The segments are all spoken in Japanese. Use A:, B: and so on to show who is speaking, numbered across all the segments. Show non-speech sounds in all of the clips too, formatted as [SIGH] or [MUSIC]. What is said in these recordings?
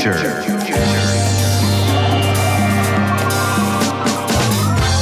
A: future.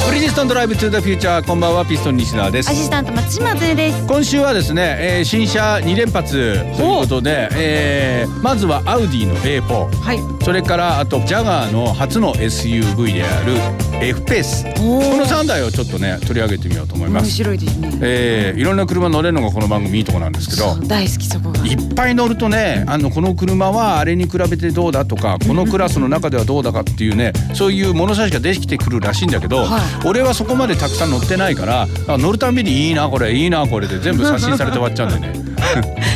B: ブリヂストンドライブトゥザフューチャーこんばんはピストン西田です。
C: アシスタント松島つです。
B: 今週はですね、えー新車2連発ということで、えーまずはアウディの A4
C: はい。
B: それからあとジャガーの初の SUV である F ペース。こ
C: お
B: の3台をちょっとね取り上げてみようと思いま
C: 面
B: す、
C: 白いですね。
B: えーいろんな車乗れるのがこの番組いいとこなんですけど
C: 大好きそこが。
B: いっぱい乗るとねあのこの車はあれに比べてどうだとかこのクラスの中ではどうだかっていうねそういう物差しができてくるらしいんだけど、
C: はい。
B: 俺はそこまでたくさん乗ってないからあ乗るたんびにいいなこれいいなこれで全部 [LAUGHS] 刷新されて終わっちゃうんだよね。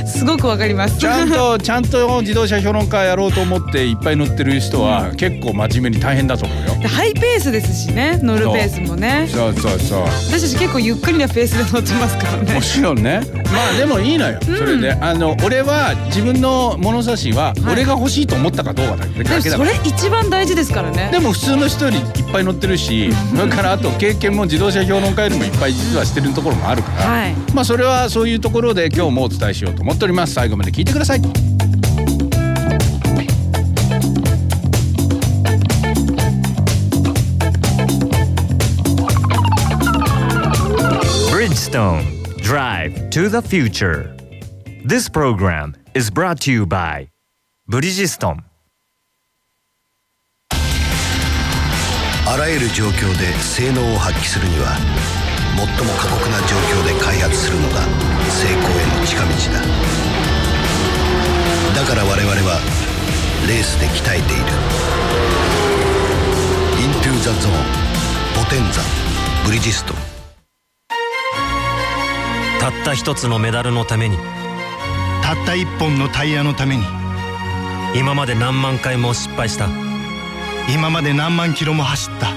C: すごくわかります。
B: ちゃんと [LAUGHS] ちゃんと自動車評論家やろうと思っていっぱい乗ってる人は結構真面目に大変だと思うよ。
C: でハイペースですしね乗るペースもね。
B: そう。そうそう。
C: 私たち結構ゆっくりなペースで乗ってますからね。
B: もちろんね。まあでもいいのよ、それで。あの俺は自分の物差しは
C: はい。
B: 俺が欲しいと思ったかどうかだけだけだから。
C: でもそれ一番大事ですからね。
B: でも普通の人よりいっぱい乗ってるしそれからあと経験も自動車評論家よりもいっぱい実はしてるところもあるから、
C: はい
B: まあそれはそういうところで今日もお伝えしようと思っております最後まで聞いてください
A: Bridgestone. Drive to the future. This program is brought to you by Bridgestone.
D: あらゆる状況で性能を発揮するには最も過酷な状況で開発するのが成功への近道だ。だから我々はレースで鍛えている「イントゥ・ザ・ゾーン」「ポテンザ」「ブリヂスト。ン」
E: たった一つのメダルのために。
F: たった一本のタイヤのために。
E: 今まで何万回も失敗した
F: 今まで何万キロも走った。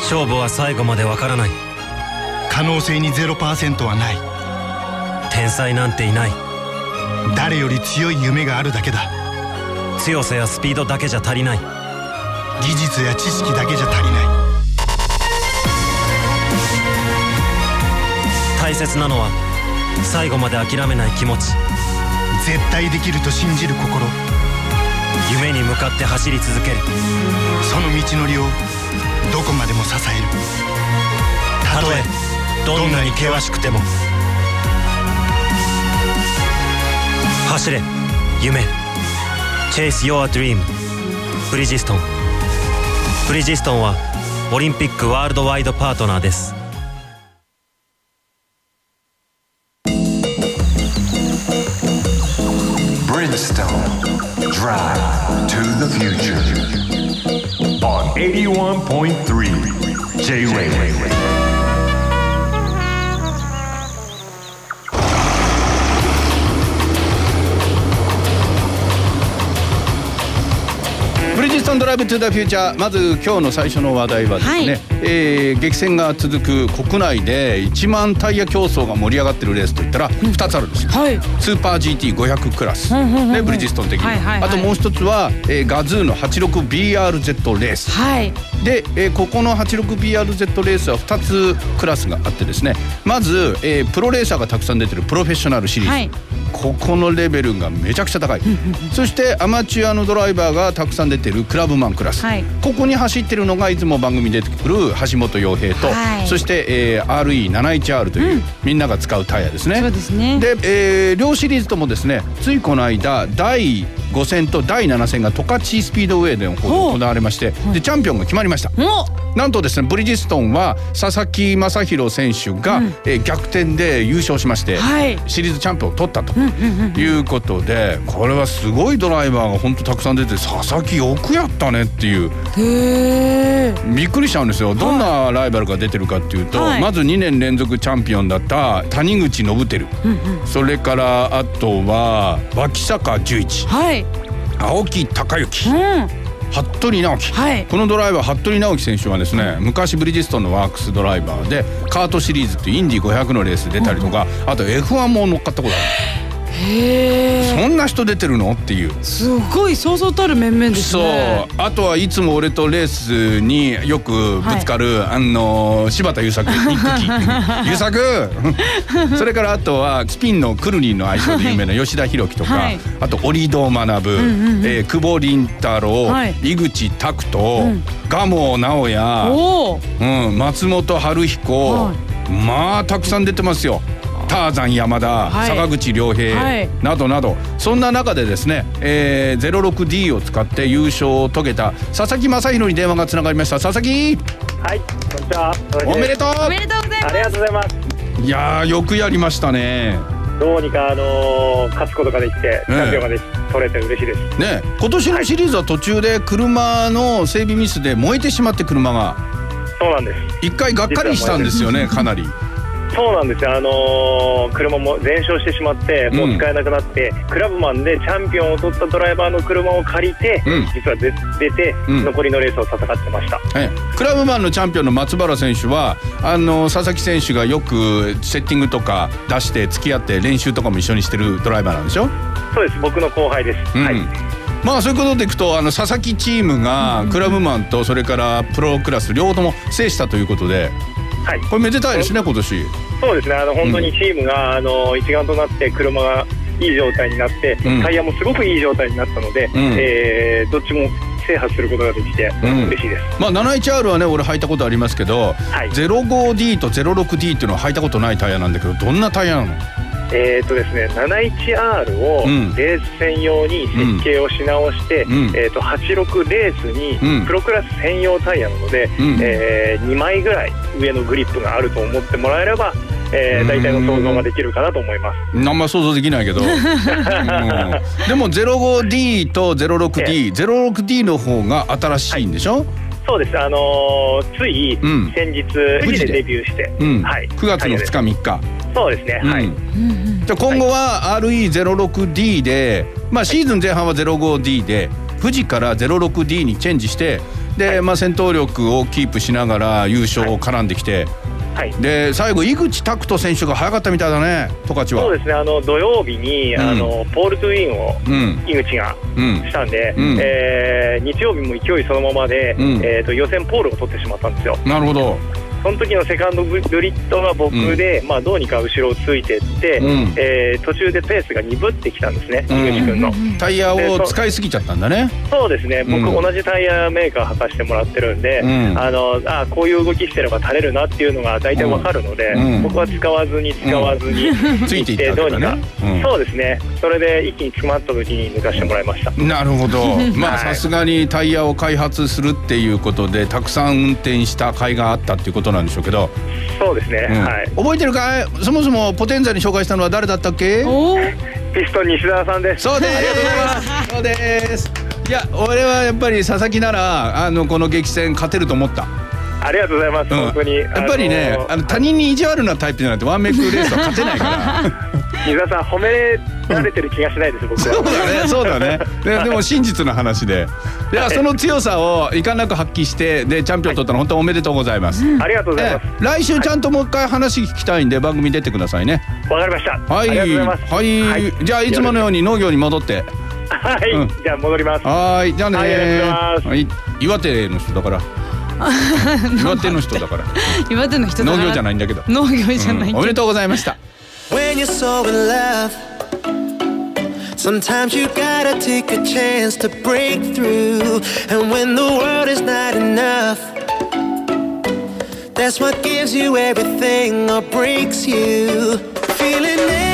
E: 勝負は最後までわからない。
F: 可能性に0%はない。
E: 天才なんていない。
F: 誰より強い夢があるだけだ。
E: 強さやスピードだけじゃ足りない。
F: 技術や知識だけじゃ足りない。
E: 大切なのは最後まで諦めない気持ち。
F: 絶対できると信じる心
E: 夢に向かって走り続ける。
F: その道のりをどこまでも支える。
E: たとえどんなに険しくても。走れ夢。Chase Your Dream. ブリヂストンブリヂストンはオリンピックワールドワイドパートナーです。
B: ブトゥザフューチャーまず今日の最初の話題はですね、
C: はい。
B: えー激戦が続く国内で1万タイヤ競争が盛り上がってるレースといったら2つあるんですよ、
C: はい。
B: スーパー GT500 クラス、
C: んうんうんうん。
B: ね、ブリヂストン的に、
C: はいはいはい。
B: あともう一つは、えーガズーの 86BRZ レース。
C: はい。
B: で、えーここの 86BRZ レースは2つクラスがあってですねまず、えープロレーサーがたくさん出てるプロフェッショナルシリーズ、
C: はい。
B: ここのレベルがめちゃくちゃ高い。そしてアマチュアのドライバーがたくさん出てるクラブマンクラス、
C: はい
B: ここに走ってるのがいつも番組に出てくる橋本洋平と、
C: はい。
B: そして、えー RE71R という、みんなが使うタイヤですね。
C: そうですね。
B: で、えー両シリーズともですねついこの間第5戦と第7戦が十勝スピードウェイで行われましてでチャンピオンが決まりました。
C: お。
B: なんとですねブリヂストンは佐々木正宏選手が、えー逆転で優勝しまして、
C: はい。
B: シリーズチャンピオンを取ったということでこれはすごいドライバーが本当たくさん出て佐々木よくやったねっていう。びっくりしちゃうんですよ。どんなライバルが出てるかっていうと、
C: はい。
B: まず2年連続チャンピオンだった谷口信輝、それからあとは脇坂十一。
C: はい
B: 青木孝之
C: うん。
B: 服部直樹、
C: はい。
B: このドライバー服部直樹選手はですね昔ブリヂストンのワークスドライバーでカートシリーズっていうインディ500のレース出たりとか、あと F1 も乗っかったことあるそんな人出てるの？っていう。
C: すごいそうそうたる面々です
B: そう。
C: ね
B: あとはいつも俺とレースによくぶつかる、あの柴田優作ニックキー優作？[LAUGHS] それからあとはスピンのクルリンの愛称で有名な [LAUGHS] 吉田裕樹とか、
C: はい。
B: あと折戸学、えー久保凛太郎、
C: はい。
B: 井口拓人、蒲生直哉、うん、松本春彦、
C: は
B: まあたくさん出てますよ。ターザン山田、
C: はい。
B: 坂口良平、
C: はい。
B: などなど。そんな中でですね、えー、06D を使って優勝を遂げた佐々木正弘に電話がつながりました。佐々木。
G: はい、こんにちは。
B: おめでと
C: おめでとうございます。
G: ありがとうございます。
B: ういやーよくやりましたね。
G: どうにかあのー勝つことができて、チャンピオンができ取れて嬉しいです。
B: ね今年のシリーズは途中で車の整備ミスで燃えてしまって車が。
G: そうなんです。
B: 一回がっかりしたんですよねかなり
G: そうなんですよ。あのー車も全焼してしまって、もう使えなくなって、クラブマンでチャンピオンを取ったドライバーの車を借りて、
B: うん
G: 実は出出て、
B: うん
G: 残りのレースを戦ってました。
B: ええクラブマンのチャンピオンの松原選手はあの佐々木選手がよくセッティングとか出して付き合って練習とかも一緒にしてるドライバーなんでしょ、
G: そうです。僕の後輩です。
B: うん
G: はい。
B: まあそういうことでいくとあの佐々木チームがクラブマンとそれからプロクラス両方とも制したということで
G: はい。
B: これめでたいですね今年。
G: そうですね。あの本当にチームが、あの一丸となって車がいい状態になって、
B: うん。
G: タイヤもすごくいい状態になったので、
B: うん。
G: えーどっちも制覇することができて、
B: うん。
G: 嬉しいです。
B: まあ 71R はね俺履いたことありますけど、
G: はい。
B: 05D と 06D っていうのは履いたことないタイヤなんだけどどんなタイヤなの？
G: えーとですね、71R を
B: うん。
G: レース専用に設計をし直して、
B: うん。
G: えー、と86レース
B: うん。
G: にプロクラス専用タイヤなので、
B: うん。
G: え2枚ぐらい上のグリップがあると思ってもらえれば、えー、大体の想像ができるかなと思います。
B: あんま想像できないけど、[LAUGHS] うん。でも 05D と 06D06D の方が新しいんでしょ、
G: そうです、あのーつい
B: うん。
G: 先日、富士で。デビューして、
B: うん。
G: はい、
B: 9月の2日3日、
G: そうですね、はい、
B: うんじゃあ今後は RE06D で、まあ、シーズン前半は 05D で富士から 06D にチェンジしてで、まあ、戦闘力をキープしながら優勝を絡んできて、
G: はい。
B: で最後井口拓人選手が早かったみたいだね十勝は。
G: そうですね、あの土曜日に、
B: うん
G: あのポール・トゥ・ウィンを
B: うん
G: 井口が
B: うん
G: したんで、
B: うん
G: えー日曜日も勢いそのままで、
B: うん
G: えー、と予選ポールを取ってしまったんですよ。
B: なるほど。
G: その時のセカンドグリッドが僕で、まあ、どうにか後ろをついていって、
B: うん。
G: えー途中でペースが鈍ってきたんですね、
B: うん
G: 君の。
B: タイヤを使いすぎちゃったんだね。
G: そうですね、僕、
B: うん。
G: 同じタイヤメーカー履かしてもらってるんで、
B: うん。
G: あのあこういう動きしてれば垂れるなっていうのが大体わかるので、
B: うん。
G: 僕は使わずに使わずに、
B: ついていった
G: どうにか、そうですね、それで一気に詰まった時に抜かしてもらいました。
B: なるほど。[LAUGHS] まあ
G: はい。
B: さすがにタイヤを開発するっていうことでたくさん運転した甲斐があったっていうことなんでしょうけど、
G: そうですね、
B: うん。
G: はい。
B: 覚えてるかい？そもそもポテンザに紹介したのは誰だったっけ？
C: おお
G: ピストン西澤さんです。
B: そうです。そうです。いや俺はやっぱり佐々木ならあのこの激戦勝てると思った、
G: ありがとうございます、
B: うん。
G: 本当に。
B: やっぱりねあの他人に意地悪なタイプじゃなくてワンメイクレースは勝てないから [LAUGHS]
G: 西澤さん褒められてる気がしないです、僕
B: そう
G: は。
B: だね [LAUGHS] そうだね。ででも真実の話で。いやその強さをいかんなく発揮してでチャンピオン取ったの本当おめでとうございます、
G: ありがとうござい
B: え
G: ます。
B: え来週ちゃんともう一回話聞きたいんで番組出てくださいね。
G: わかりました。
B: はい。
G: ありがとうございます。
B: はい、じゃあいつものように農業に戻って。
G: はい、
B: うん。
G: じゃあ戻ります。
B: はーい。じゃあね
G: はいありがとうございます。
B: はい。岩手の人だから。[LAUGHS] 岩手の人だから。
C: 岩手の人だ
B: 農
C: な
B: 業じゃないんだけど、
C: 農業じゃないけど。
B: うん。おめでとうございました
H: When you're so in love, sometimes you gotta take a chance to break through. And when the world is not enough, that's what gives you everything or breaks you. Feeling empty,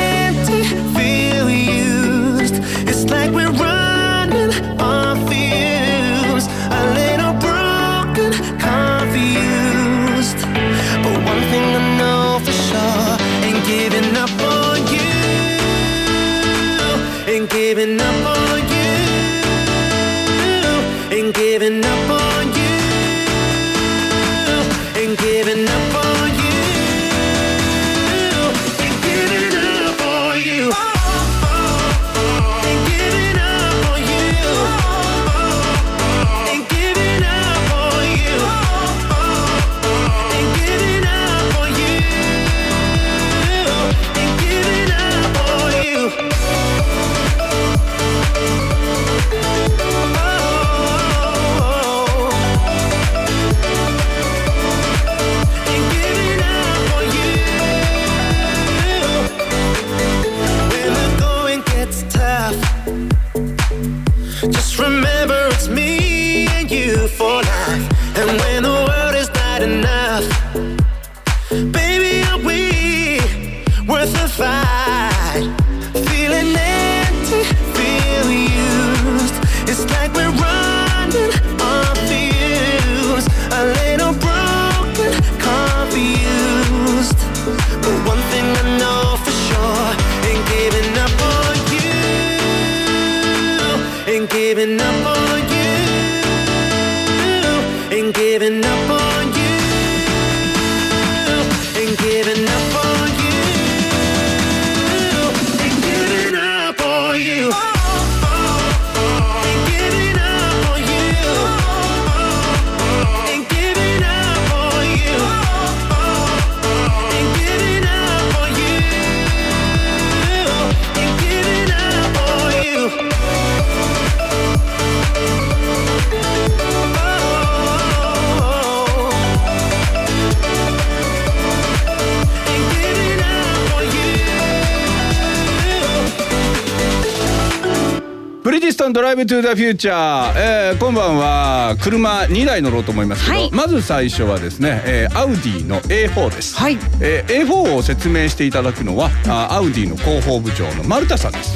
B: ブトゥーザフューチャー、えー、今晩は車2台乗ろうと思いますけど、
C: はい。
B: まず最初はですね、えー、アウディの A4 です、
C: はい。
B: えー、A4 を説明していただくのはあアウディの広報部長の丸田さんです、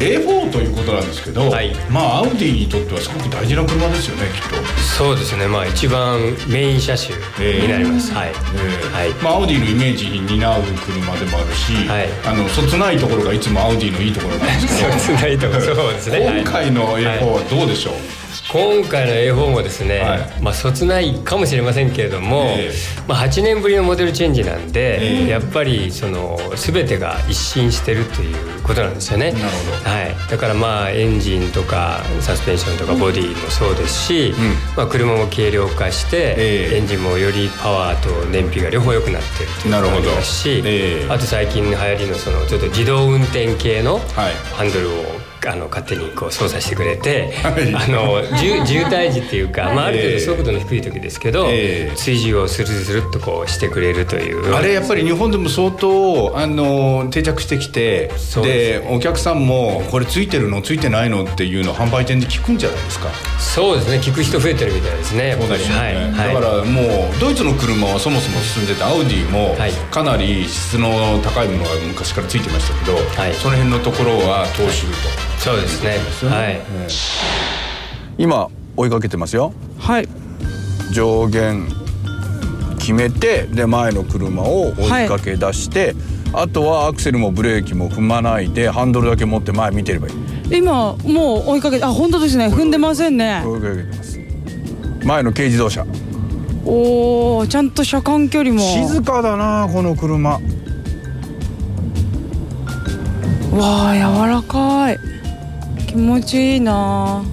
B: A4 ということなんですけど、
I: はい。
B: まあアウディにとってはすごく大事な車ですよねきっと、
I: そうですね。まあ一番メイン車種になります、はい、
B: えー。
I: はい。
B: まあ、アウディのイメージに担う車でもあるし、
I: はい。
B: あのそつないところがいつもアウディのいいところなんですけど。[LAUGHS]
I: そうないとこそうですね。はい。
B: 今回の A4 はどうでしょう、
I: 今回の A4 もですね、
B: はい。
I: まあそつないかもしれませんけれども、
B: え
I: まあ、8年ぶりのモデルチェンジなんで、
B: ええ。
I: やっぱりその全てが一新してるということなんですよね。
B: なるほど。
I: はい、だからまあエンジンとかサスペンションとかボディもそうですし、まあ、車も軽量化して、
B: ええ。
I: エンジンもよりパワーと燃費が両方良くなってるというのがありますし、
B: なるほど。ええ。
I: あと最近流行りのそのちょっと自動運転系の
B: はい。
I: ハンドルをあの勝手にこう操作してくれて、
B: はい。
I: あの渋 [LAUGHS] 渋滞時っていうか、まあ、ある程
B: ええ
I: 度速度の低い時ですけど、
B: ええ。
I: 追従をスルスルっとこうしてくれるという。
B: あれやっぱり日本でも相当あの定着してきてで
I: です。
B: お客さんもこれついてるのついてないのっていうのを販売店で聞くんじゃないですか？
I: そうですね。聞く人増えてるみたいですねやっぱり。はい。はい。
B: だからもうドイツの車はそもそも進んでてアウディも
I: はい。
B: かなり質の高いものが昔からついてましたけど、
I: はい。
B: その辺のところは踏襲と、
I: そうですね。はい。
B: 今追いかけてますよ。
C: はい。
B: 上限決めてで前の車を追いかけ出して、あとはアクセルもブレーキも踏まないでハンドルだけ持って前見てればいい。
C: 今もう追いかけてあ本当ですね。踏んでませんね。
B: 追いかけてます。前の軽自動車。
C: おおちゃんと車間距離も。
B: 静かだなこの車。
C: わあ柔らかい気持ちいいな。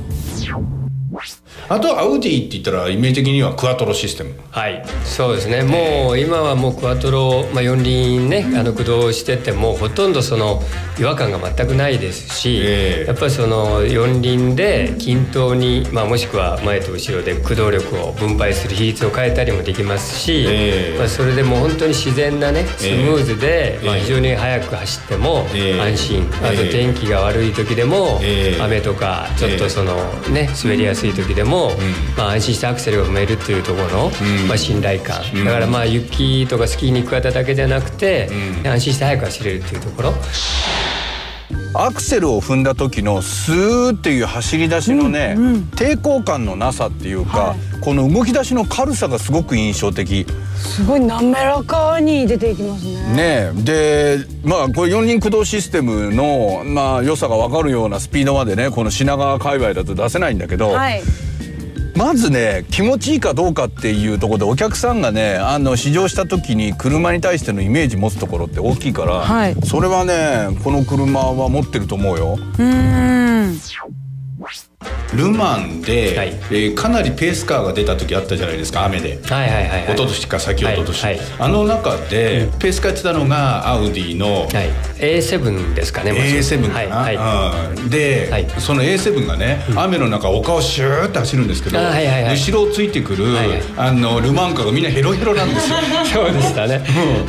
B: あとアウディって言ったらイメージ的にはクアトロシステム。
I: はい、そうですね。もう今はもうクワトロ、まあ、四輪ね、あの駆動しててもほとんどその違和感が全くないですし、
B: ええ。
I: やっぱりその四輪で均等に、まあ、もしくは前と後ろで駆動力を分配する比率を変えたりもできますし、
B: ええ。
I: まあ、それでもう本当に自然なねスムーズで、まあ、
B: ええ。
I: 非常に速く走っても
B: ええ。
I: 安心、あと
B: ええ
I: 天気が悪い時でも、
B: ええ。
I: 雨とかちょっとそのね滑りやすい時でも、まあ、安心してアクセルを踏めるっていうところの、
B: ん
I: まあ、信頼感、だからまあ雪とかスキーに行く方だけじゃなくて、安心して速く走れるっていうところ。
B: アクセルを踏んだ時のスーっていう走り出しのね、抵抗感のなさっていうか、この動き出しの軽さがすごく印象的。
C: すごい滑らかに出ていきますね。
B: ねえ。でまあこれ四輪駆動システムのまあ良さが分かるようなスピードまでねこの品川界隈だと出せないんだけど、
C: はい
B: まずね気持ちいいかどうかっていうところでお客さんがねあの試乗した時に車に対してのイメージ持つところって大きいから、
C: はい
B: それはねこの車は持ってると思うよ。
C: うーん
B: ルマンで、
I: はい。
B: えーかなりペースカーが出た時あったじゃないですか雨で。
I: はいはいはいはい。
B: 一昨年か先一昨年、
I: はいはい。
B: あの中でペースカーやってたのがアウディの
I: はい、A7 ですかねもちろん
B: A7 かな、
I: はいはい。
B: うん。で、
I: はい。
B: その A7 がね、雨の中丘をシューって走るんですけど、
I: あはいはいはい。
B: 後ろをついてくる、
I: はいはい。
B: あのルマンカーがみんなヘロヘロなんですよ。[LAUGHS]
I: そうでしたね。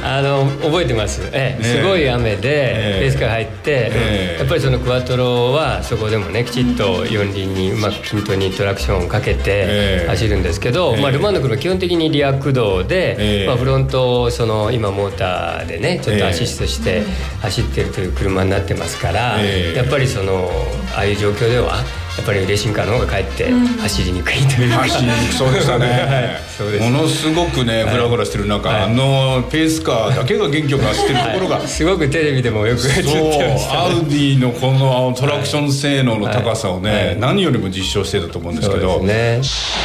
I: あの覚えてます。ええ、
B: ええ。
I: すごい雨で
B: ええ。
I: レースカー入って、
B: ええ。
I: やっぱりそのクワトロはそこでもねきちっと四輪にまあ、均等にトラクションをかけ
B: え
I: て
B: え
I: 走るんですけど、
B: ええ。
I: まあ、ルマンド車は基本的にリア駆動で、
B: ええ。
I: まあ、フロントをその今モーターでねちょっとアシストして走ってるという車になってますから、
B: ええ。
I: やっぱりそのああいう状況ではやっぱりレーシングカーの方がかえって走りにくいというか、
B: 走りにくそうでしたね、
I: はい
B: ものすごくねフラフラしてる中、
I: はい。
B: あのペースカーだけが元気よく走ってるところが、
I: すごくテレビでもよく映ってました。
B: アウディのこのトラクション性能の高さをね、
I: はい。はい。
B: 何よりも実証してたと思うんですけど。
I: そうですね。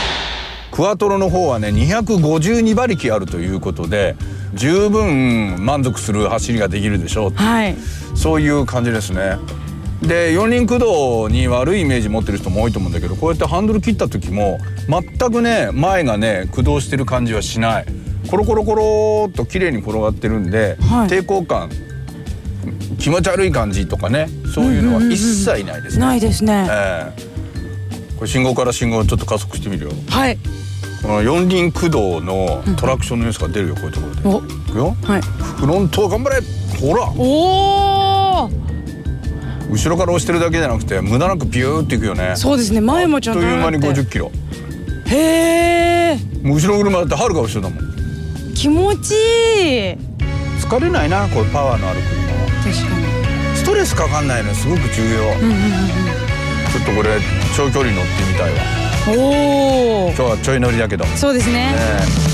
B: クワトロの方はね252馬力あるということで十分満足する走りができるでしょう。
C: はい。
B: そういう感じですねで四輪駆動に悪いイメージ持ってる人も多いと思うんだけどこうやってハンドル切った時も全くね前がね駆動してる感じはしない。コロコロコロっと綺麗に転がってるんで、
C: はい。
B: 抵抗感気持ち悪い感じとかねそういうのは一切ないですね、
C: ないですね。
B: ええ。これ信号から信号ちょっと加速してみるよ。
C: はい。
B: この四輪駆動のトラクションの様子が出るよこういうところで。
C: お。
B: いくよ。
C: はい。
B: フロント頑張れ。ほら。
C: おお
B: 後ろから押してるだけじゃなくて無駄なくビューっていくよね。
C: そうですね。前もちゃんと
B: あっという間に
C: なって。
B: 50キロ。
C: へえ
B: 後ろの車だってはるか後ろだもん。
C: 気持ちいい。
B: 疲れないなこれパワーのある車は。
C: 確かに。
B: ストレスかかんないのすごく重要、
C: うんうんうん
B: ちょっとこれ長距離乗ってみたいわ。
C: うんおお
B: 今日はちょい乗りだけど。ね
C: そうですね
B: え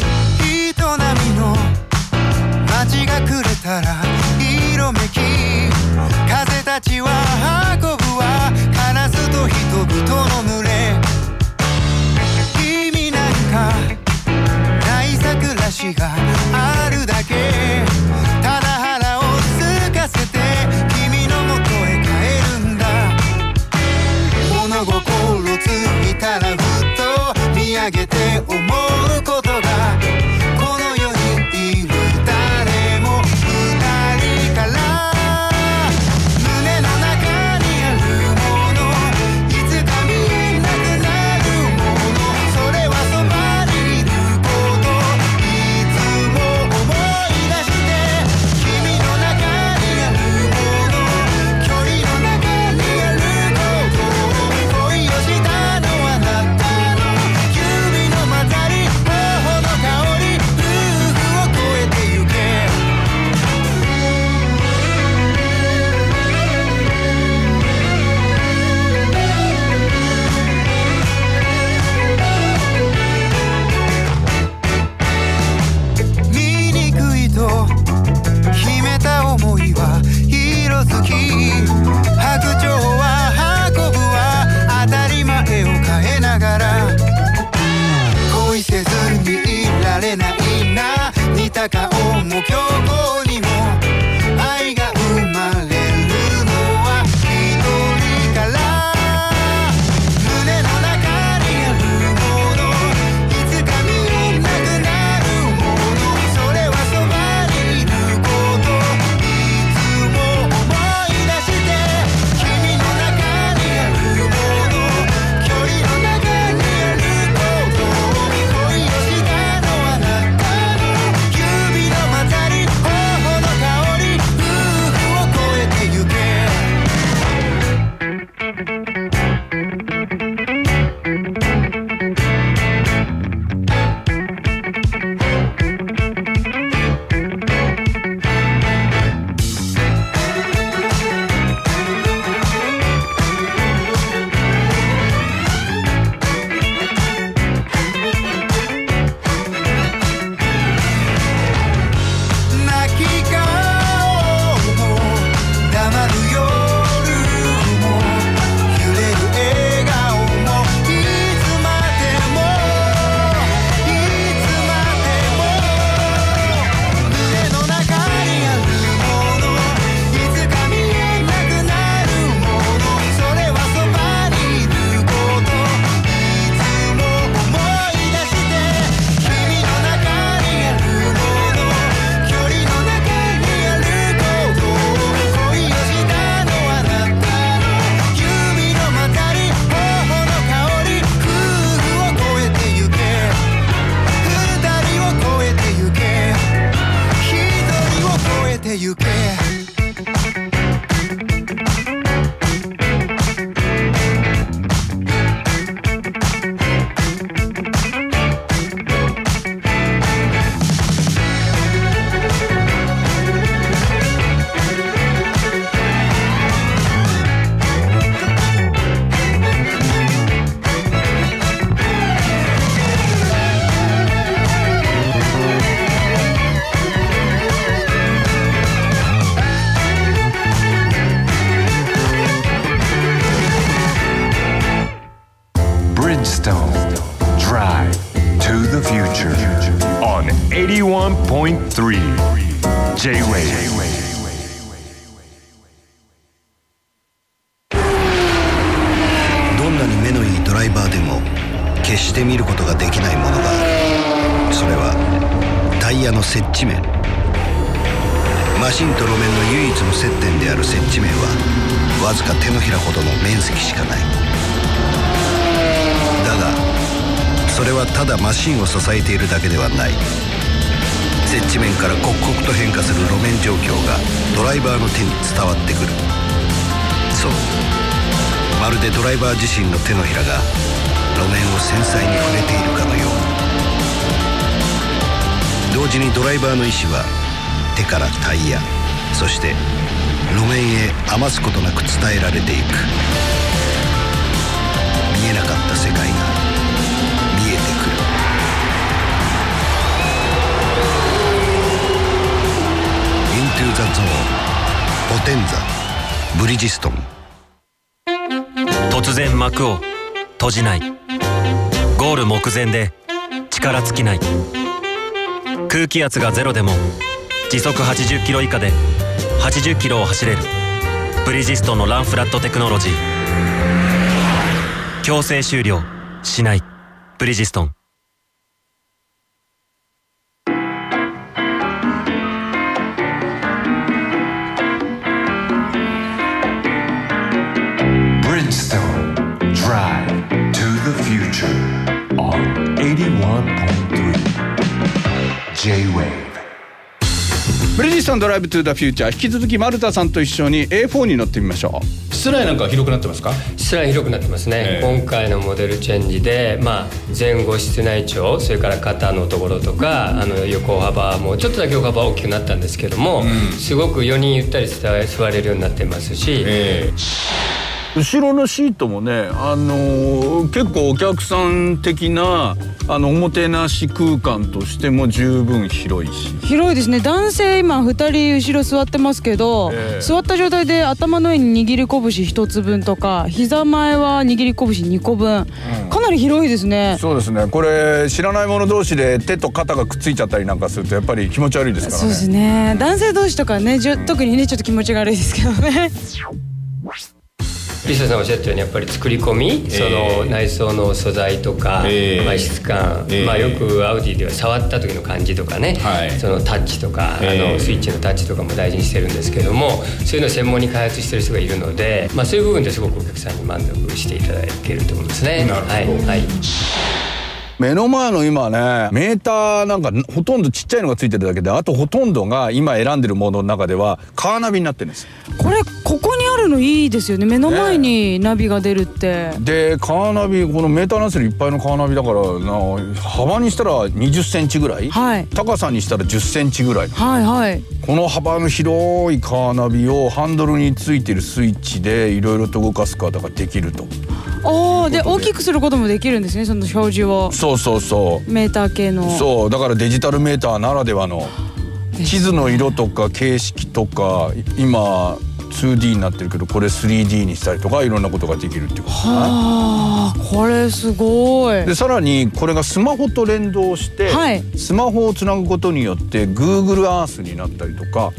F: ただ
D: マシンを支えているだけではない。接地面から刻々と変化する路面状況がドライバーの手に伝わってくる。そう。まるでドライバー自身の手のひらが路面を繊細に触れているかのよう。同時にドライバーの意志は手からタイヤそして路面へ余すことなく伝えられていく。見えなかった世界がトゥ・ザ・ゾーン」「ポテンザ」「ブリヂストン」
E: 突然幕を閉じないゴール目前で力尽きない空気圧がゼロでも時速80キロ以下で80キロを走れるブリヂストンのランフラットテクノロジー強制終了しないブリヂストン
B: ブリヂストンドライブトゥザフューチャー。引き続き丸田さんと一緒に A4 に乗ってみましょう。室内なんかは広くなってますか？
I: 室内広くなってますね、
B: ええ。
I: 今回のモデルチェンジで、まあ、前後室内長それから肩のところとかあの横幅もちょっとだけ横幅大きくなったんですけども、すごく4人ゆったり座座れるようになってますし、
B: え後ろのシートもね、あのー結構お客さん的なあのおもてなし空間としても十分広いし。
C: 広いですね。男性今2人後ろ座ってますけど、
B: ええ。
C: 座った状態で頭の上に握り拳1つ分とか膝前は握り拳2個分、かなり広いですね。
B: そうですね。これ知らない者同士で手と肩がくっついちゃったりなんかするとやっぱり気持ち悪いですからね。
C: そうですね。男性同士とかね特にねちょっと気持ちが悪いですけどね
I: リサさんおっしゃったようにやっぱり作り込み、その内装の素材とか、
B: ええ。
I: まあ、質感、
B: ええ。
I: まあ、よくアウディでは触った時の感じとかね、
B: はい。
I: そのタッチとか、
B: ええ。
I: あのスイッチのタッチとかも大事にしてるんですけどもそういうのを専門に開発してる人がいるので、まあ、そういう部分ですごくお客さんに満足していただけると思いますね。
B: なるほど。
I: はいはい
B: 目の前の今ねメーターなんかほとんどちっちゃいのがついてるだけであとほとんどが今選んでるものの中ではカーナビになってるんです。
C: これここにあるのいいですよね。目の前にナビが出るって、
B: でカーナビこのメーターナスルいっぱいのカーナビだからな幅にしたら2 0センチぐらい、
C: はい。
B: 高さにしたら1 0センチぐらい
C: はいはい。
B: この幅の広いカーナビをハンドルについてるスイッチでいろいろと動かすことができると
C: ああで大きくすることもできるんですねその表示を。
B: そうそうそ
C: メーター系の。
B: うそうだからデジタルメーターならではの。地図の色とか形式とか今 2D になってるけどこれ 3D にしたりとかいろんなことができるっていうことかな。
C: ああこれすごい。
B: でさらにこれがスマホと連動して、
C: はい。
B: スマホをつなぐことによって Google Earth になったりとか。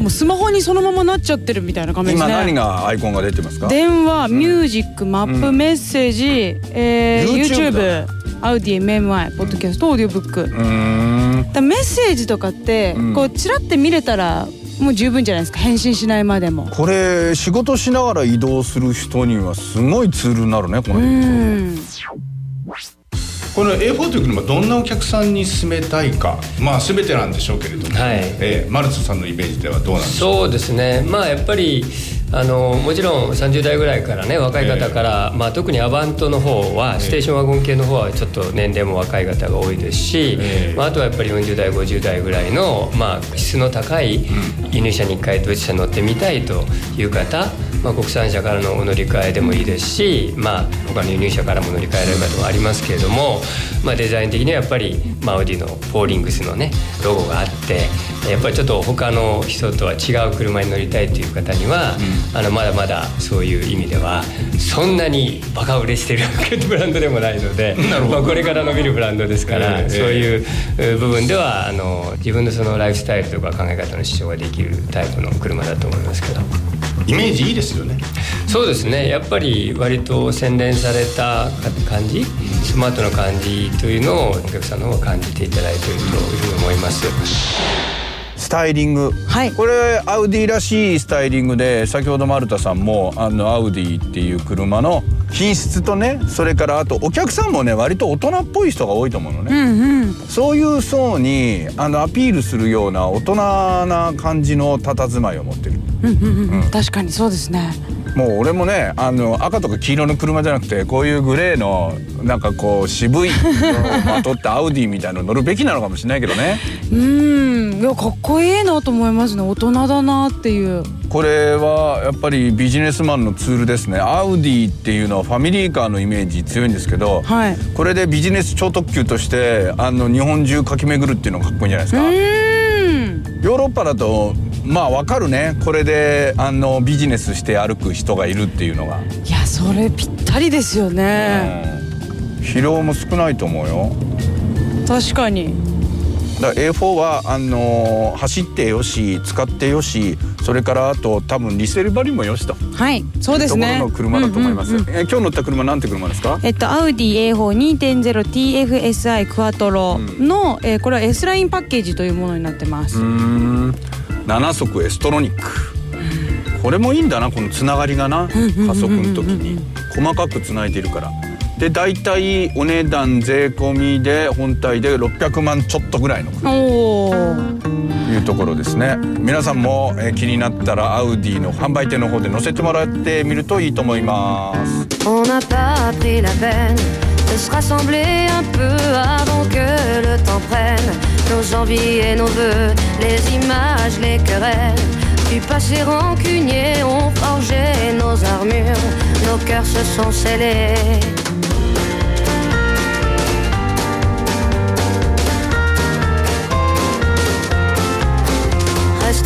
C: もうスマホにそのままなっちゃってるみたいな画面ですね。
B: 今何がアイコンが出てますか？
C: 電話、ミュージック、マップ、メッセージ、えー、
B: YouTube
C: アウディ、MMI、ポッドキャスト、オーディオブック。
B: うーん。
C: だメッセージとかって、
B: うん。
C: こうチラって見れたらもう十分じゃないですか。返信しないまでも。
B: これ仕事しながら移動する人にはすごいツールになるねこ
C: う
B: れ、
C: ん。
B: この A4 というのはどんなお客さんに勧めたいか。まあ全てなんでしょうけれども、
I: はい。
B: えーマルツさんのイメージではどうなんでしょう
I: そうですね。まあやっぱりあのもちろん30代ぐらいからね若い方から、まあ、特にアバントの方はステーションワゴン系の方はちょっと年齢も若い方が多いですし、
B: ええ。
I: まあ、あとはやっぱり40代50代ぐらいの、まあ、質の高い輸入車に1回ドイツ車乗ってみたいという方、まあ、国産車からのお乗り換えでもいいですし、まあ、他の輸入車からも乗り換えられる方もありますけれども、まあ、デザイン的にはやっぱり、まあ、アウディのフォーリングスのねロゴがあってやっぱりちょっと他の人とは違う車に乗りたいという方には、あのまだまだそういう意味ではそんなにバカ売れしてるブランドでもないのでまあ、これから伸びるブランドですから、
B: ええ
I: そういうえー部分ではあの自分のそのライフスタイルとか考え方の主張ができるタイプの車だと思いますけど。
B: イメージいいですよね。
I: そうですね。やっぱり割と洗練された感じ？スマートな感じというのをお客さんの方が感じていただいているというふうに思います
B: スタイリング、
C: はい。
B: これアウディらしいスタイリングで先ほど丸田さんもあのアウディっていう車の品質とねそれからあとお客さんもね割と大人っぽい人が多いと思うのね、
C: うんうん。
B: そういう層にあのアピールするような大人な感じの佇まいを持ってる。
C: うんうんうん確かにそうですね
B: もう俺もねあの赤とか黄色の車じゃなくてこういうグレーのなんかこう渋いまとったアウディみたいなの乗るべきなのかもしれないけどね。
C: うん。いやかっこいいなと思いますね。大人だなっていう。
B: これはやっぱりビジネスマンのツールですね。アウディっていうのはファミリーカーのイメージ強いんですけど、
C: はい。
B: これでビジネス超特急としてあの日本中駆け巡るっていうのがかっこいいんじゃないですか、
C: うん
B: ヨーロッパだとまあわかるね。これであのビジネスして歩く人がいるっていうのが、
C: いやそれぴったりですよね。
B: うん。疲労も少ないと思うよ。
C: 確かに
B: だから A4 はあの走ってよし使ってよしそれからあと多分リセルバリもよしと。
C: はいそうですね。
B: ところの車だと思います、
C: うんうんうん
B: え今日乗った車なんて車ですか？
C: えっと、アウディ A42.0TFSI クワトロの、えーこれは S ラインパッケージというものになってます。
B: うーん。7速エストロニックこれもいいんだなこのつながりがな。加速の時に。細かくつないでいるからで大体お値段税込みで本体で600万ちょっとぐらいのいうところですね皆さんも、えー気になったらアウディの販売店の方で載せてもらってみるといいと思います
J: de se rassembler un peu avant que le temps prenne nos envies et nos voeux, les images, les querelles. Du passé rancunier ont forgé nos armures, nos cœurs se sont scellés.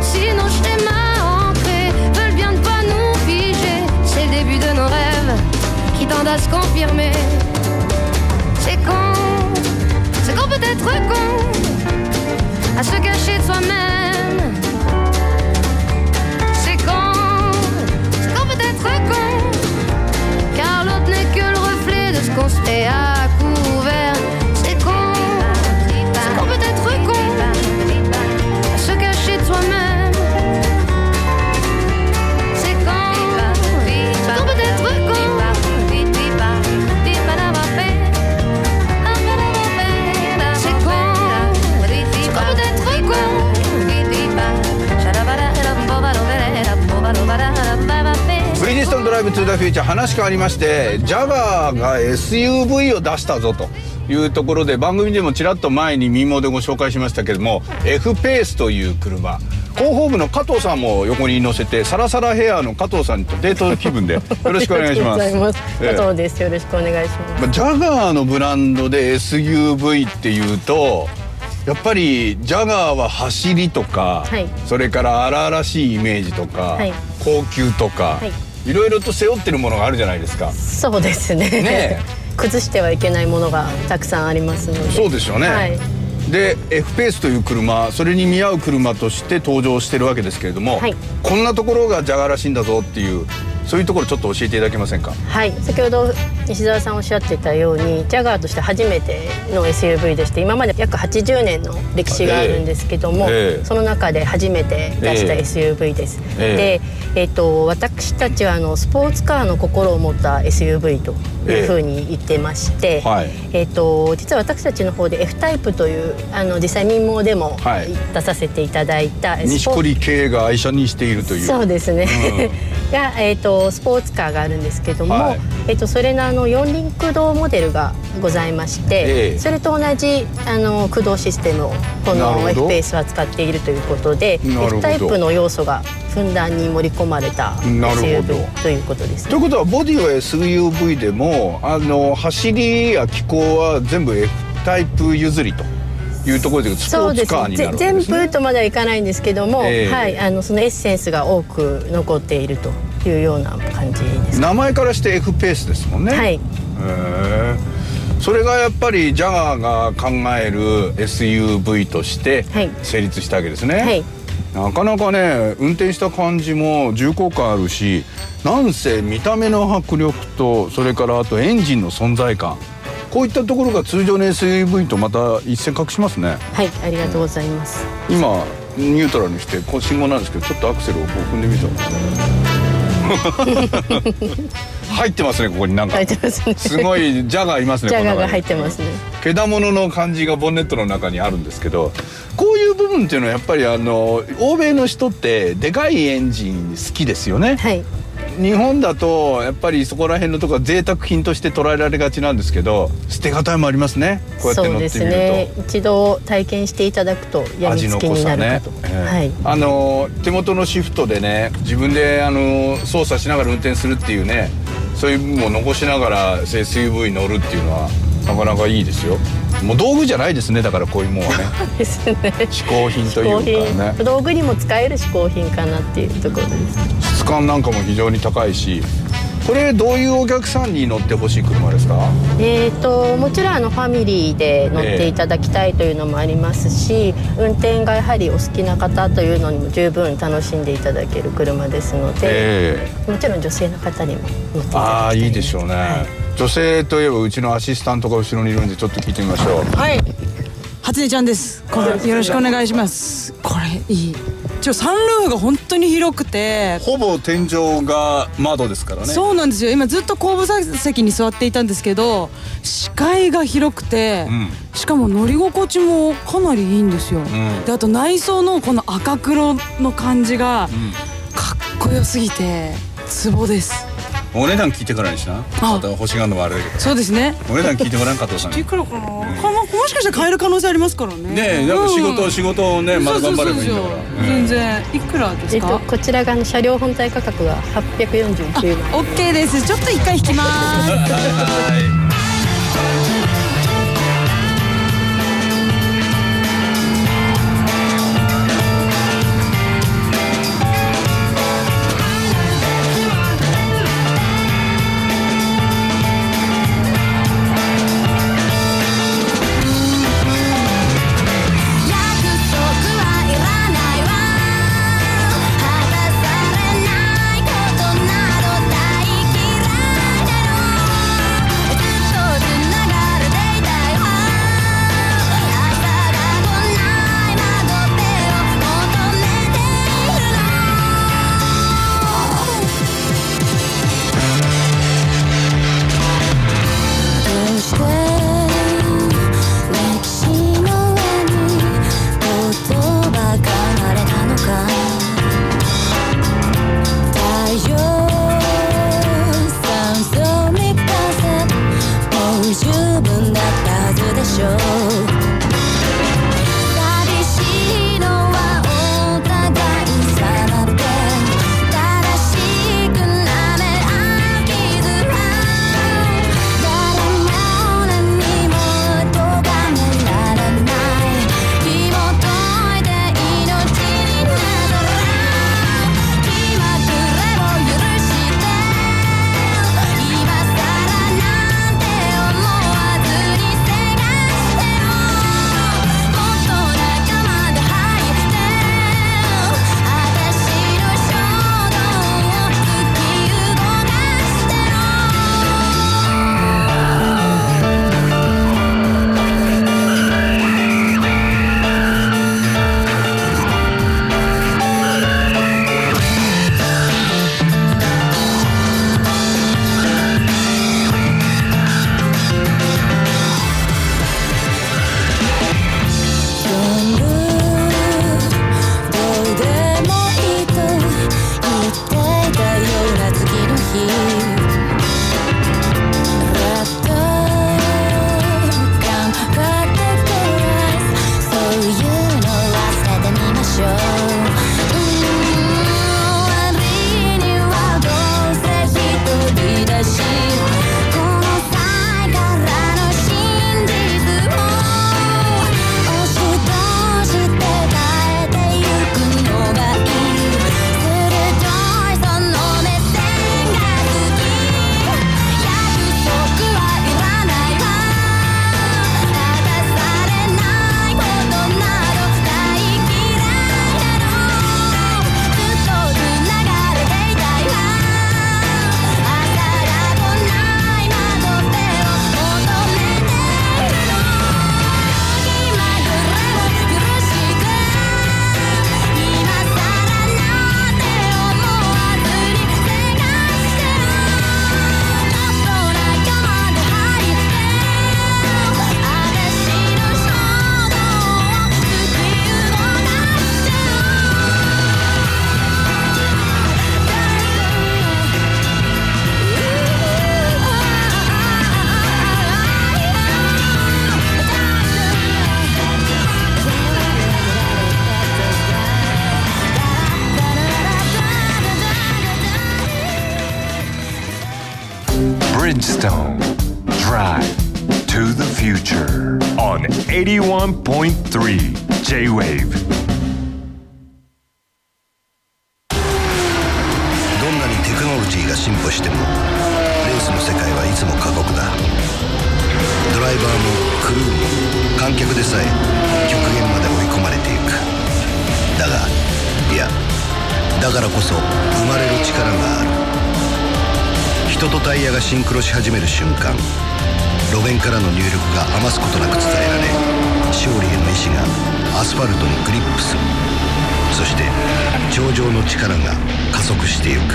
J: Si nos schémas ancrés veulent bien ne pas nous figer, c'est le début de nos rêves qui tendent à se confirmer. C'est con, c'est qu'on peut être con à se cacher de soi-même. C'est con, c'est qu'on peut être con, car l'autre n'est que le reflet de ce qu'on se fait
B: トゥザフューチャー話変わりましてジャガーが SUV を出したぞというところで番組でもちらっと前に民モでご紹介しましたけども F ペースという車広報部の加藤さんも横に乗せてサラサラヘアの加藤さんとデート気分でよろしくお願いします [LAUGHS]
K: ます。
B: ええ
K: 加藤です。よろしくお願いします。
B: まあジャガーのブランドで SUV っていうとやっぱりジャガーは走りとか、
K: はい
B: それから荒々しいイメージとか、
K: はい
B: 高級とか、
K: はい
B: いろいろと背負ってるものがあるじゃないですか。
K: そうですね。
B: ね [LAUGHS]
K: 崩してはいけないものがたくさんありますので。
B: そうですよね。
K: はい。
B: で F ペースという車それに見合う車として登場してるわけですけれども、
K: はい
B: こんなところがジャガーらしいんだぞっていうそういうところちょっと教えていただけませんか？
K: はい、先ほど西澤さんおっしゃってたようにジャガーとして初めての SUV でして今まで約80年の歴史があるんですけども、
B: ええ
K: その中で初めて出した
B: ええ
K: SUV です。
B: え
K: で、えっと私たちはあのスポーツカーの心を持った SUV というふうに言ってまして、
B: はい。
K: えっと実は私たちの方で F タイプというあの実際民網でも
B: はい。
K: 出させていただいたスポ
B: 錦織圭が愛車にしているという。
K: そうですね、[LAUGHS] が、えー、とスポーツカーがあるんですけども、
B: はい。
K: えー、とそれのあの四輪駆動モデルがございまして、
B: ええ。
K: それと同じあの駆動システムをこの F ペースは使っているということで F タイプの要素がふんだんに盛り込まれた SUV ということですね。
B: ということはボディは SUV でもあの走りや気候は全部 F タイプ譲りというところでスポーツカーになるわですね。
K: 部とまではいかないんですけども、
B: ええ。
K: はい、あのそのエッセンスが多く残っているというような感じです。
B: 名前からして F ペースですもんね。
K: はい。
B: へえそれがやっぱりジャガーが考える SUV として
K: はい。
B: 成立したわけですね、
K: はい。
B: なかなかね運転した感じも重厚感あるしなんせ見た目の迫力とそれからあとエンジンの存在感こういったところが通常の SUV とまた一線画しますね
K: はい、ありがとうございます。
B: 今ニュートラルにしてこう信号なんですけどちょっとアクセルをこう踏んでみた [LAUGHS] 入ってますねここになんか
K: 入ってますね。
B: すごいジャガーいますね
K: ジャガーが入ってますね。
B: けだものの感じがボンネットの中にあるんですけどこういう部分っていうのはやっぱりあの欧米の人ってでかいエンジン好きですよね。
K: はい。
B: 日本だとやっぱりそこら辺のとこは贅沢品として捉えられがちなんですけど捨て方もありますねこうやって乗
K: そうです
B: ってみると。
K: ね。一度体験していただくとやみつきになるかと。、
B: ええ
K: はい。
B: あの手元のシフトでね自分であの操作しながら運転するっていうねそういう部分を残しながら SUV 乗るっていうのはなかなかいいですよ。もう道具じゃないですねだからこういうもんはね。
K: ですね。
B: 嗜好品というかね。
K: 品、道具にも使える嗜好品かなっていうところです。
B: 質感なんかも非常に高いし。これどういうお客さんに乗ってほしい車ですか？
K: えー、ともちろんあのファミリーで乗っていただきたいというのもありますし、運転がやはりお好きな方というのにも十分楽しんでいただける車ですので、
B: ええ。
K: もちろん女性の方にも乗っていただきたい
B: ああいいでしょうね、女性といえばうちのアシスタントが後ろにいるんでちょっと聞いてみましょう。
C: はい。初音ちゃんです。これよろしくお願いします。これいい。ちょサンルーフが本当に広くて。
B: ほぼ天井が窓ですからね。
C: そうなんですよ。今ずっと後部座席に座っていたんですけど視界が広くて、
B: うん。
C: しかも乗り心地もかなりいいんですよ、
B: ん。
C: であと内装のこの赤黒の感じがかっこよすぎてツボです
B: お値段聞いてからにしな。また欲しがるのもあれだけど
C: そうですね。
B: お値段聞いてごらん加藤さんに。
C: いくらかな、もしかしたら買える可能性ありますからね。
B: ねえなんか仕事、
C: うん。
B: 仕事をねまだ頑張ればいいんだから
C: 全然いくらです
K: えっと
C: か、
K: こちらが車両本体価格が849万
C: オッケーです。ちょっと一回引きます。
J: 約
D: 上の力が加速してゆく。Into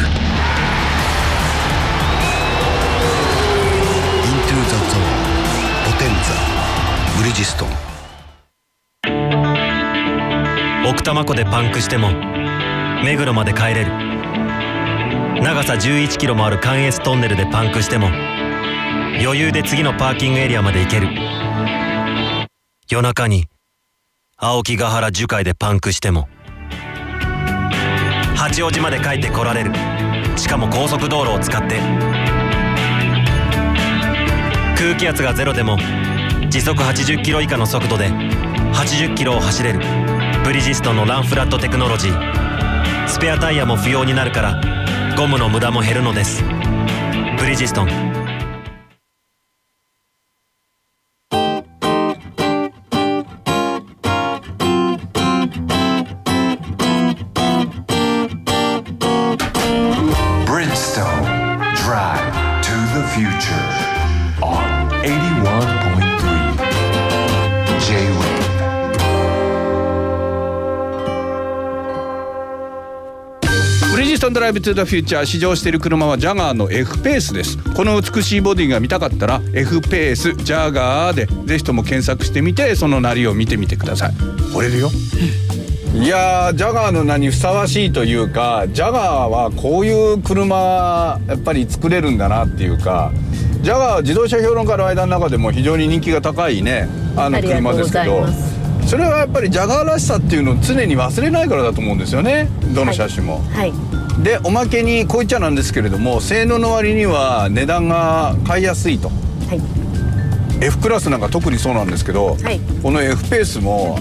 D: the Zone ポテンザブリヂストン。
E: 奥多摩湖でパンクしても目黒まで帰れる。長さ11キロもある関越トンネルでパンクしても余裕で次のパーキングエリアまで行ける。夜中に青木ヶ原樹海でパンクしても八王子まで帰ってこられる。しかも高速道路を使って。空気圧がゼロでも時速80キロ以下の速度で80キロを走れる。ブリヂストンのランフラットテクノロジー。スペアタイヤも不要になるからゴムの無駄も減るのです。ブリヂストン。
B: イブトゥザフューチャー試乗している車はジャガーの F ペースです。この美しいボディが見たかったら F ペースジャガーでぜひとも検索してみてそのなりを見てみてください。惚れるよ。いやージャガーの名にふさわしいというかジャガーはこういう車やっぱり作れるんだなっていうかジャガーは自動車評論家の間の中でも非常に人気が高いねあの
K: ありがとう
B: 車ですけど
K: ございます
B: それはやっぱりジャガーらしさっていうのを常に忘れないからだと思うんですよね。どの車種も。
K: はい。
B: でおまけにこう言っちゃなんですけれども性能の割には値段が買いやすいと、
K: はい。
B: F クラスなんか特にそうなんですけど、
K: はい。
B: この F ペースも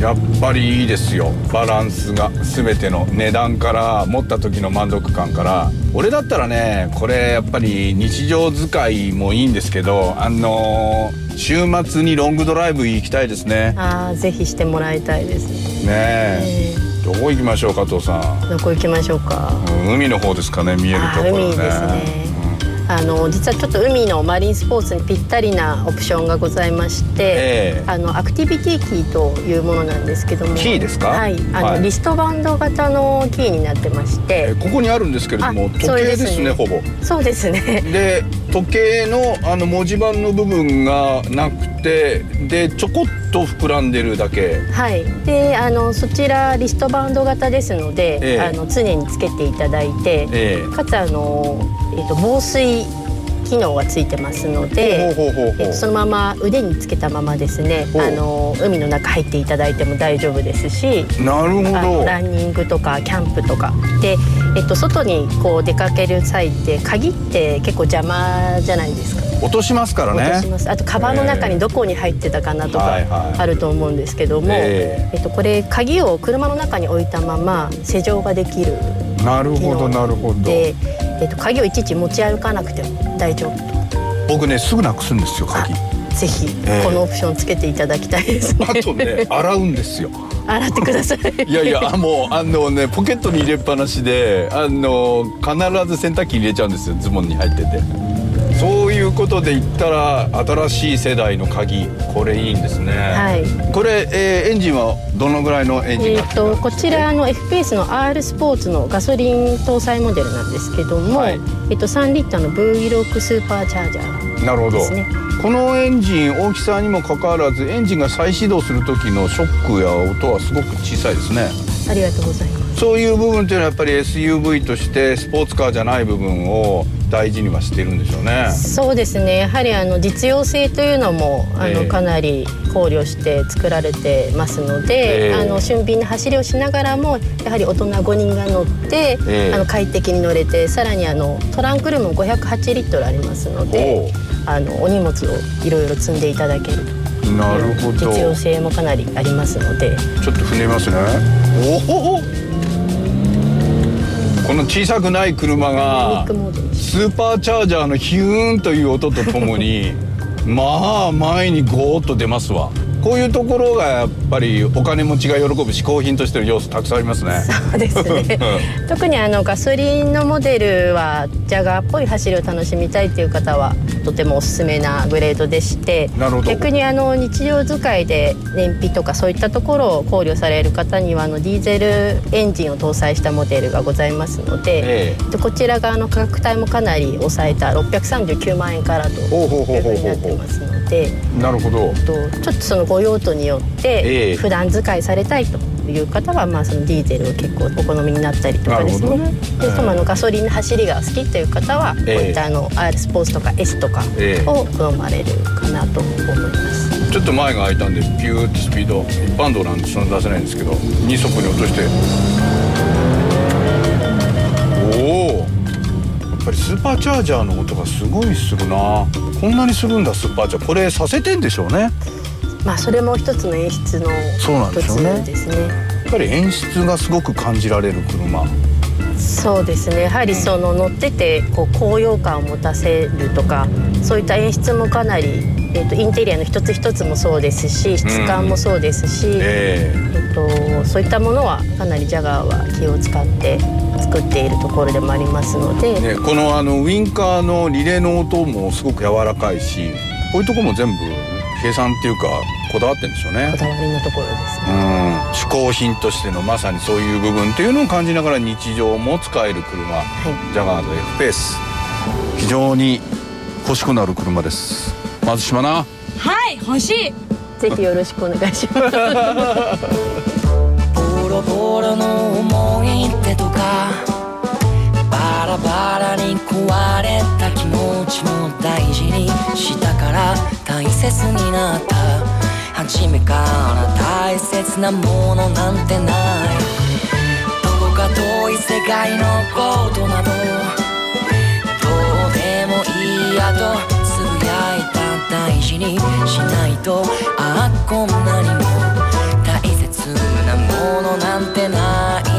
B: やっぱりいいですよ。バランスが全ての値段から持った時の満足感から。俺だったらねこれやっぱり日常使いもいいんですけどあのー週末にロングドライブ行きたいですね。
K: ああぜひしてもらいたいです。
B: ねえ。どこ行きましょう加藤さん？
K: どこ行きましょうか？
B: うん海の方ですかね見えると
K: あ
B: ころね。
K: 海ですね。あの実はちょっと海のマリンスポーツにぴったりなオプションがございまして、
B: ええ。
K: あのアクティビティキーというものなんですけども
B: キーですか？
K: はい。あの、
B: はい。
K: リストバンド型のキーになってまして
B: ここにあるんですけれども
K: あ
B: 時計
K: で
B: です
K: ね
B: ほぼ。
K: そうですね。
B: で時計のあの文字盤の部分がなくてでちょこっと膨らんでるだけ。
K: はい。であのそちらリストバンド型ですので、
B: ええ。
K: あの常につけていただいて、
B: ええ。
K: かつあの、えっと防水機能がついてますのでそのまま腕につけたままですねあの海の中入っていただいても大丈夫ですし
B: なるほど。
K: ランニングとかキャンプとかで、えっと、外にこう出かける際って鍵って結構邪魔じゃないですか？
B: 落としますからね。
K: 落とします。あとカバンの中にどこに入ってたかなとかあると思うんですけども、
B: え
K: えっと、これ鍵を車の中に置いたまま施錠ができる
B: なるほどなるほど。
K: で、えっと、鍵をいちいち持ち歩かなくても大丈夫。
B: 僕ねすぐなくすんですよ鍵。
K: ぜひ
B: ええ。
K: このオプションつけていただきたいですね。
B: あとね洗うんですよ。
K: 洗ってください。
B: いやいやもうあのねポケットに入れっぱなしであの必ず洗濯機に入れちゃうんですよズボンに入っててことで言ったら新しい世代の鍵これいいんですね。
K: はい。
B: これ、えーエンジンはどのぐらいのエンジン
K: え
B: が
K: ー、とこちらの F ペースの R スポーツのガソリン搭載モデルなんですけども、
B: はい。
K: えっと3リッターの V6 スーパーチャージャー。
B: なるほど、
K: ですね。
B: このエンジン大きさにもかかわらずエンジンが再始動する時のショックや音はすごく小さいですね。
K: ありがとうございます
B: そういう部分っていうのはやっぱり SUV としてスポーツカーじゃない部分を大事にはしてるんでしょうね。
K: そうですね。やはりあの実用性というのもあの、
B: ええ。
K: かなり考慮して作られてますので、
B: ええ。
K: あの俊敏な走りをしながらもやはり大人5人が乗って、
B: ええ。
K: あの快適に乗れてさらにあのトランクルームも508リットルありますのであのお荷物をいろいろ積んでいただける。
B: なるほど。
K: 実用性もかなりありますので。
B: ちょっと踏みますね。おおこの小さくない車がスーパーチャージャーのヒューンという音とともにまあ前にゴーッと出ますわこういうところがやっぱりお金持ちが喜ぶ嗜好品としての要素たくさんありますね。
K: そうですね。[LAUGHS] 特にあのガソリンのモデルはジャガーっぽい走りを楽しみたいっていう方はとてもおすすめなグレードでして逆にあの日常使いで燃費とかそういったところを考慮される方にはあのディーゼルエンジンを搭載したモデルがございますので、
B: え
K: でこちらがあの価格帯もかなり抑えた639万円からというふうになってますので。
B: なるほど。
K: とちょっとそのご用途によって
B: ええ。
K: 普段使いされたいという方はまあそのディーゼルを結構お好みになったりとかですね。でそのあのガソリンの走りが好きという方はこう
B: ええ。
K: いったあの R スポーツとか S とか
B: ええ。
K: を好まれるかなと思います。
B: ちょっと前が開いたんでピューってスピード一般道なんでそんな出せないんですけど二速に落として。おお。やっぱりスーパーチャージャーの音がすごいするな。こんなにするんだスーパーチャー。これさせてんでしょうね
K: まあそれも一つの演出の
B: そうなんですよね。
K: ですね。
B: やっぱり演出がすごく感じられる車。
K: そうですね。やはりその乗っててこう高揚感を持たせるとかそういった演出もかなり、えー、とインテリアの一つ一つもそうですし質感もそうですし、
B: え
K: えっと、そういったものはかなりジャガーは気を使って作っているところでもありますので、
B: ね、このあのウインカーのリレーの音もすごく柔らかいしこういうとこも全部計算っていうかこだわってるんでしょうね。
K: こだわりのところです
B: うん。嗜好品としてのまさにそういう部分っていうのを感じながら日常も使える車、ジャガーの F ペース。非常に欲しくなる車です。松島な。
C: はい欲しい。
K: ぜひよろしくお願いします。[LAUGHS] [LAUGHS]
L: ボロボロの思い出とかバラバラに壊れた気持ちも大事にしたから大切になった。初めから大切なものなんてない。どこか遠い世界のことなどどうでもいいやとつぶやいた大事にしないと。ああこんなにも大切なものなんてない。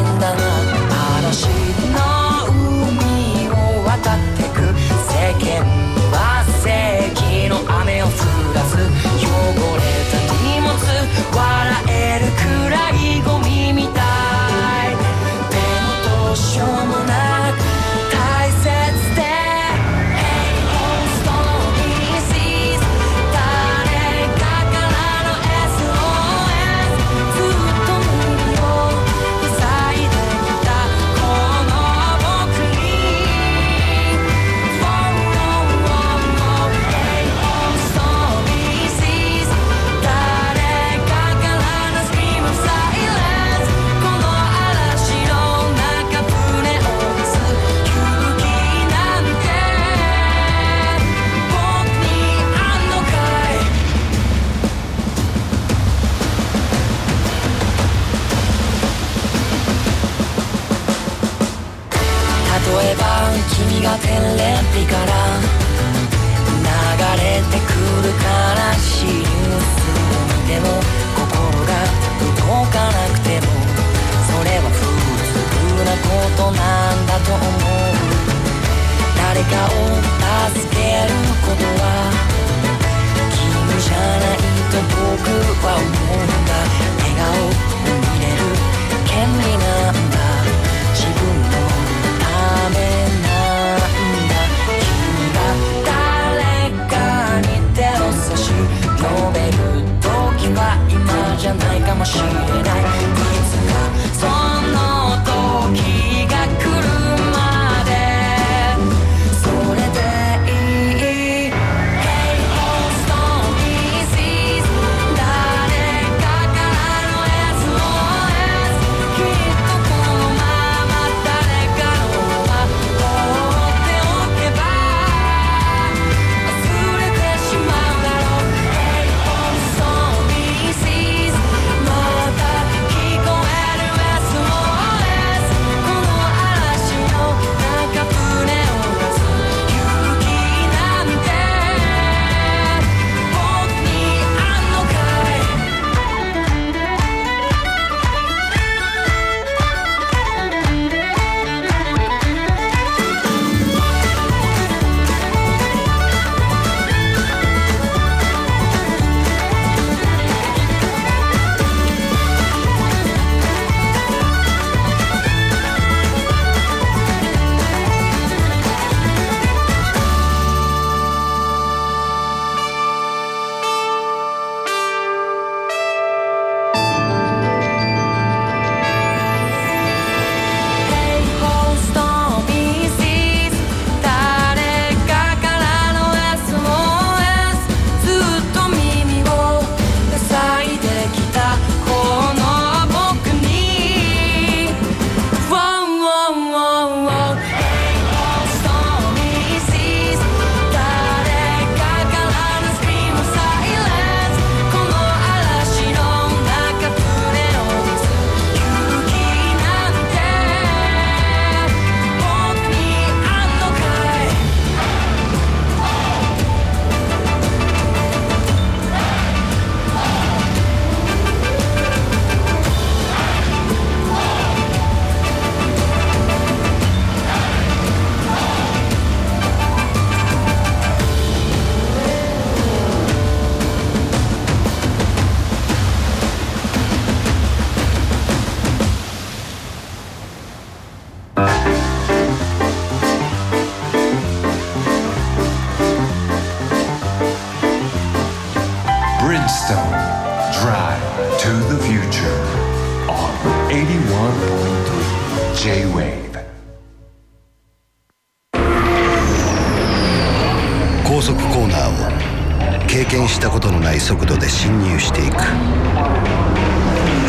D: 速コーナーを経験したことのない速度で進入していく。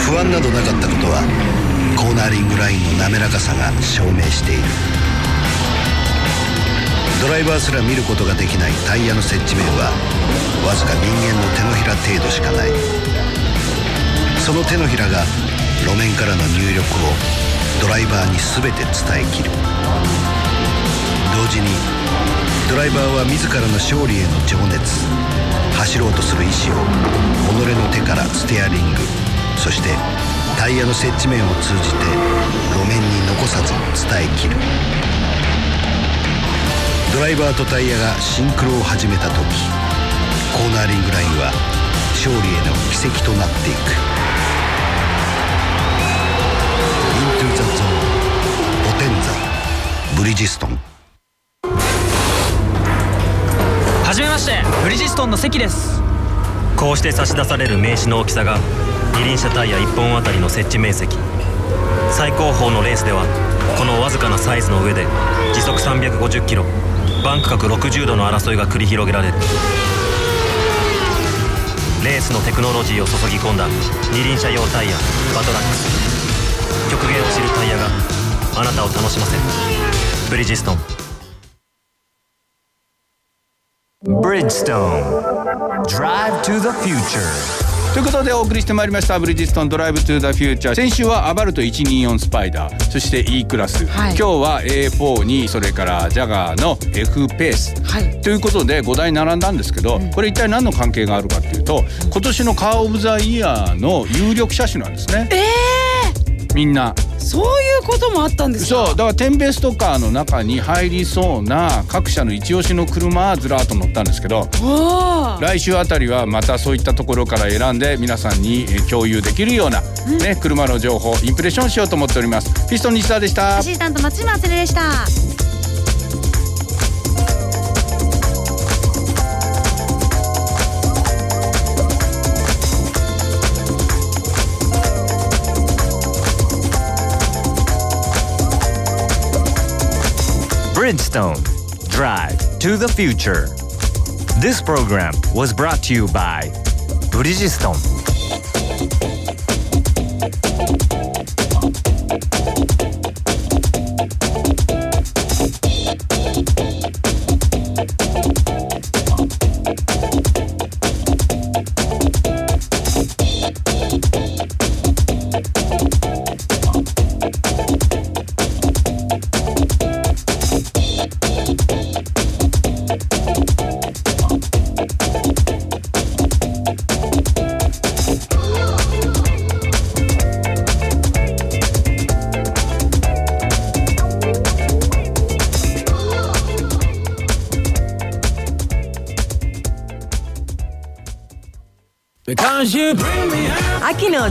D: 不安などなかったことはコーナーリングラインの滑らかさが証明している。ドライバーすら見ることができないタイヤの接地面はわずか人間の手のひら程度しかない。その手のひらが路面からの入力をドライバーに全て伝えきる。同時にドライバーは自らの勝利への情熱。走ろうとする意志を己の手からステアリング。そしてタイヤの接地面を通じて路面に残さず伝えきる。ドライバーとタイヤがシンクロを始めた時コーナーリングラインは勝利への奇跡となっていく。イントゥ・ザ・ゾーンポテンザ。ブリヂストン。
M: ましてブリヂストンの関です。
E: こうして差し出される名刺の大きさが二輪車タイヤ1本あたりの設置面積。最高峰のレースではこのわずかなサイズの上で時速350キロバンク角60度の争いが繰り広げられるレースのテクノロジーを注ぎ込んだ二輪車用タイヤバトラックス。極限を知るタイヤがあなたを楽しませる。ブリヂストン。
A: Bridgestone. Drive to the Future.
B: ということでお送りしてまいりましたブリヂストンドライブトゥザフューチャー先週はアバルト124スパイダーそして E クラス、
C: はい。
B: 今日は A4 にそれからジャガーの F ペース、ということで5台並んだんですけど、これ一体何の関係があるかっていうと今年のカー・オブ・ザ・イヤーの有力車種なんですね。
C: え
B: みんな。
C: ー、そういうこともあったんですか？
B: そうだからテンベストカーの中に入りそうな各社の一押しの車ずらっと乗ったんですけど来週あたりはまたそういったところから選んで皆さんにえー共有できるような、ね、車の情報インプレッションしようと思っております。ピストン西田でした。
N: アシスタント松島あでした
A: Bridgestone Drive to the Future. This program was brought to you by Bridgestone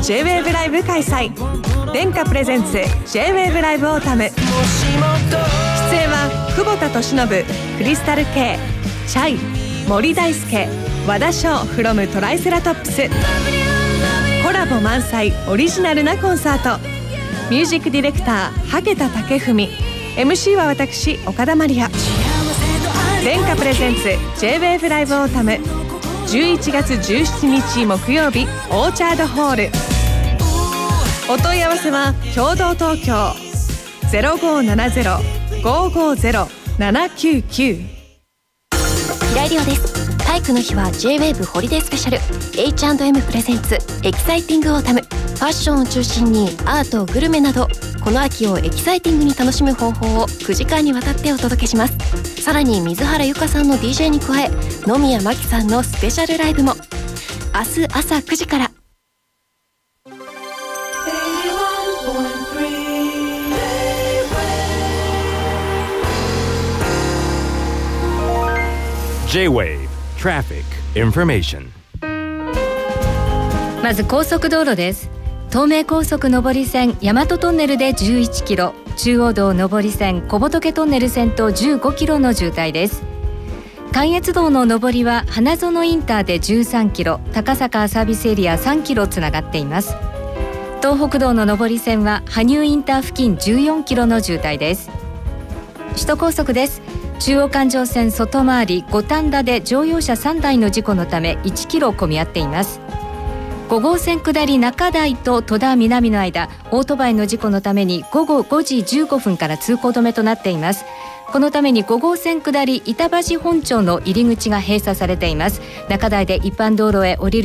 O: J-WAVE ライブ開催。電化プレゼンツ J-WAVE ライブオータム。出演は久保田利伸クリスタル K チャイ森大輔和田唱 from トライセラトップス。コラボ満載オリジナルなコンサート。ミュージックディレクター萩田武文。MC は私岡田まりや電化プレゼンツ J-WAVE ライブオータム。11月17日木曜日オーチャードホール。お問い合わせはキョードー東京。0570-550-799
P: 平井亮です。体育の日は J-WAVE ホリデースペシャル。H&M プレゼンツ。エキサイティングオータム。ファッションを中心にアートグルメなど。この秋をエキサイティングに楽しむ方法を9時間にわたってお届けします。さらに水原由香さんの DJ に加え野宮真紀さんのスペシャルライブも。明日朝9時から
A: J-Wave Traffic Information.
Q: まず高速道路です。東名高速上り線大和トンネルで11キロ中央道上り線小仏トンネル線と15キロの渋滞です。関越道の上りは花園インターで13キロ高坂サービスエリア3キロつながっています。東北道の上り線は羽生インター付近14キロの渋滞です。首都高速です。中央環状線外回り五反田で乗用車3台の事故のため1キロ混み合っています。5号線下り中台と戸田南の間オートバイの事故のために午後5時15分から通行止めとなっています。このために5号線下り板橋本町の入り口が閉鎖されています。中台で一般道路へ降りる